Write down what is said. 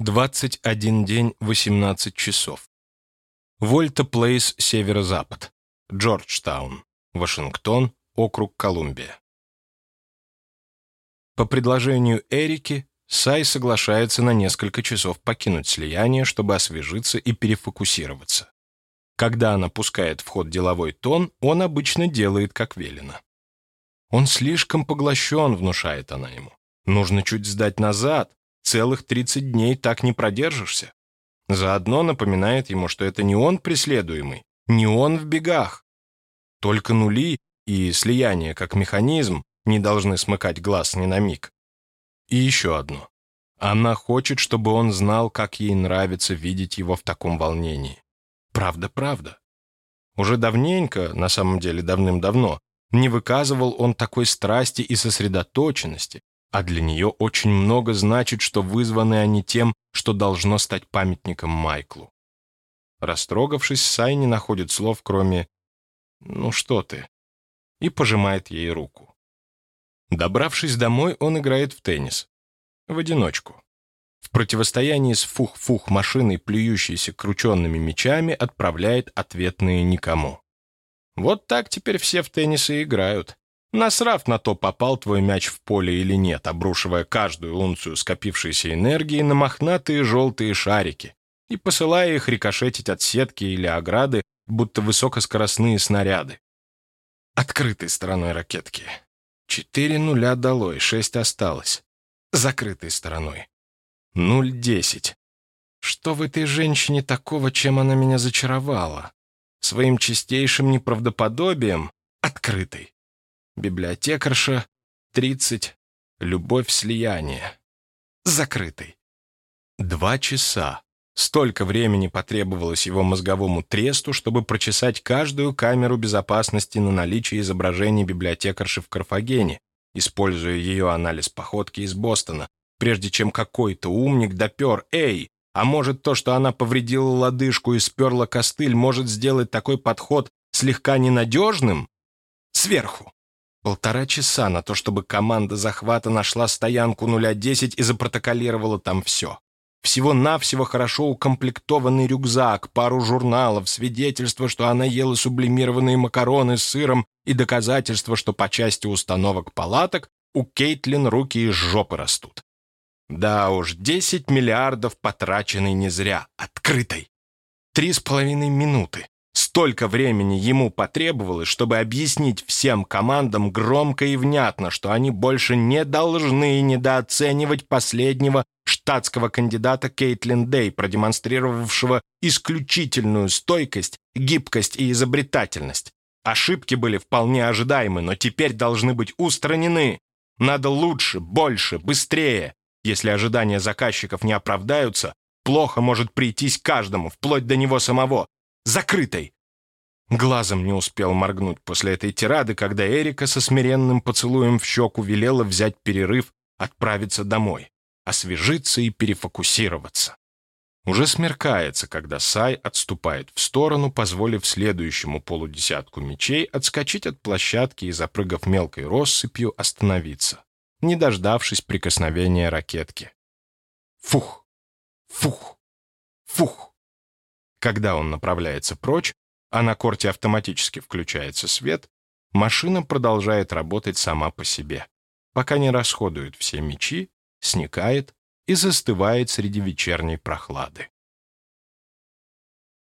21 день, 18 часов. Вольта Плейс, северо-запад. Джорджтаун, Вашингтон, округ Колумбия. По предложению Эрики, Сай соглашается на несколько часов покинуть слияние, чтобы освежиться и перефокусироваться. Когда она пускает в ход деловой тон, он обычно делает, как велено. Он слишком поглощен, внушает она ему. Нужно чуть сдать назад, целых 30 дней так не продержишься. Заодно напоминает ему, что это не он преследуемый, не он в бегах. Только нули и слияние как механизм не должны смыкать глаз ни на миг. И еще одно. Она хочет, чтобы он знал, как ей нравится видеть его в таком волнении. Правда, правда. Уже давненько, на самом деле давным-давно, не выказывал он такой страсти и сосредоточенности, а для нее очень много значит, что вызваны они тем, что должно стать памятником Майклу. Растрогавшись, Сай не находит слов, кроме «Ну что ты?» и пожимает ей руку. Добравшись домой, он играет в теннис. В одиночку. В противостоянии с фух-фух машиной, плюющейся крученными мечами, отправляет ответные никому. Вот так теперь все в теннис играют. Насрав на то, попал твой мяч в поле или нет, обрушивая каждую унцию скопившейся энергии на мохнатые желтые шарики и посылая их рикошетить от сетки или ограды, будто высокоскоростные снаряды. Открытой стороной ракетки. Четыре нуля долой, шесть осталось. Закрытой стороной. Нуль десять. Что в этой женщине такого, чем она меня зачаровала? Своим чистейшим неправдоподобием открытой. Библиотекарша, 30, любовь слияния. Закрытый. Два часа. Столько времени потребовалось его мозговому тресту, чтобы прочесать каждую камеру безопасности на наличие изображений библиотекарши в Карфагене, используя ее анализ походки из Бостона, прежде чем какой-то умник допер «Эй, а может то, что она повредила лодыжку и сперла костыль, может сделать такой подход слегка ненадежным?» Сверху. Полтора часа на то, чтобы команда захвата нашла стоянку 010 и запротоколировала там все. Всего-навсего хорошо укомплектованный рюкзак, пару журналов, свидетельство, что она ела сублимированные макароны с сыром и доказательство, что по части установок палаток у Кейтлин руки из жопы растут. Да уж, 10 миллиардов потраченной не зря, открытой. Три с половиной минуты. Столько времени ему потребовалось, чтобы объяснить всем командам громко и внятно, что они больше не должны недооценивать последнего штатского кандидата Кейтлин Дэй, продемонстрировавшего исключительную стойкость, гибкость и изобретательность. Ошибки были вполне ожидаемы, но теперь должны быть устранены. Надо лучше, больше, быстрее. Если ожидания заказчиков не оправдаются, плохо может прийтись каждому, вплоть до него самого закрытой. Глазом не успел моргнуть после этой тирады, когда Эрика со смиренным поцелуем в щеку велела взять перерыв, отправиться домой, освежиться и перефокусироваться. Уже смеркается, когда Сай отступает в сторону, позволив следующему полудесятку мечей отскочить от площадки и, запрыгав мелкой россыпью, остановиться, не дождавшись прикосновения ракетки. Фух! Фух! Фух! Когда он направляется прочь, а на корте автоматически включается свет, машина продолжает работать сама по себе, пока не расходует все мечи, сникает и застывает среди вечерней прохлады.